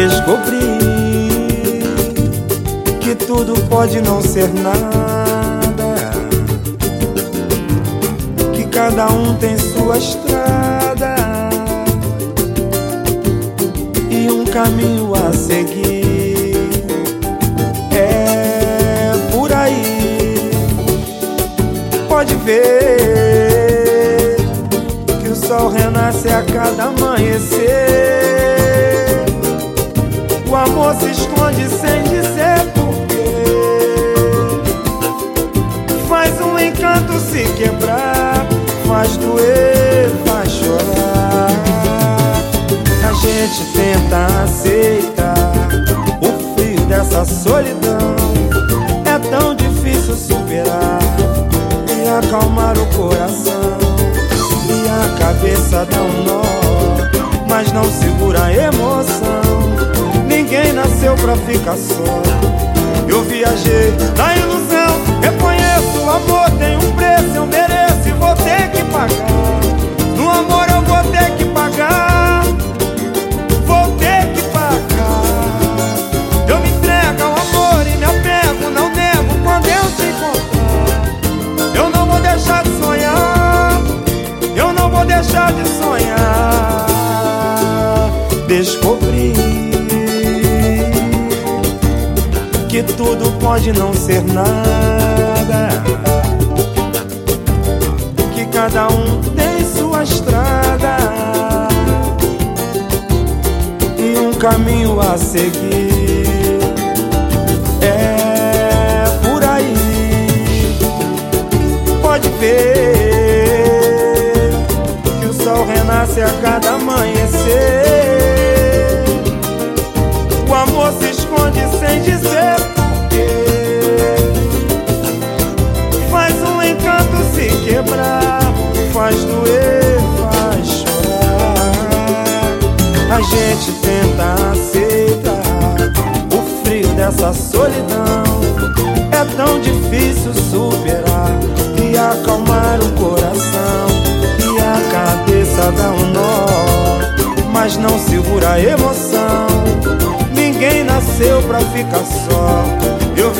Descobri que tudo pode não ser nada, que cada um tem sua estrada e um caminho a seguir. É por aí, pode ver que o sol renasce a cada amanhecer. Amor se esconde sem dizer porquê. Faz um encanto se quebrar, faz doer, faz chorar. A gente tenta aceitar o frio dessa solidão. É tão difícil superar e acalmar o coração. E a cabeça dá um nó, mas não segura a emoção nasceu pra ficar só. Eu viajei na ilusão, reconheço o amor tem um preço, eu mereço e vou ter que pagar. No amor eu vou ter que pagar, vou ter que pagar. Eu me entrego ao amor e me apego, não nego quando eu te encontrar. Eu não vou deixar de sonhar, eu não vou deixar de sonhar. Descobri que tudo pode não ser nada. Que cada um tem sua estrada e um caminho a seguir. É por aí, pode ver que o sol renasce a cada A gente tenta aceitar o frio dessa solidão. É tão difícil superar e acalmar o coração. E a cabeça dá um nó, mas não segura a emoção. Ninguém nasceu pra ficar só. Eu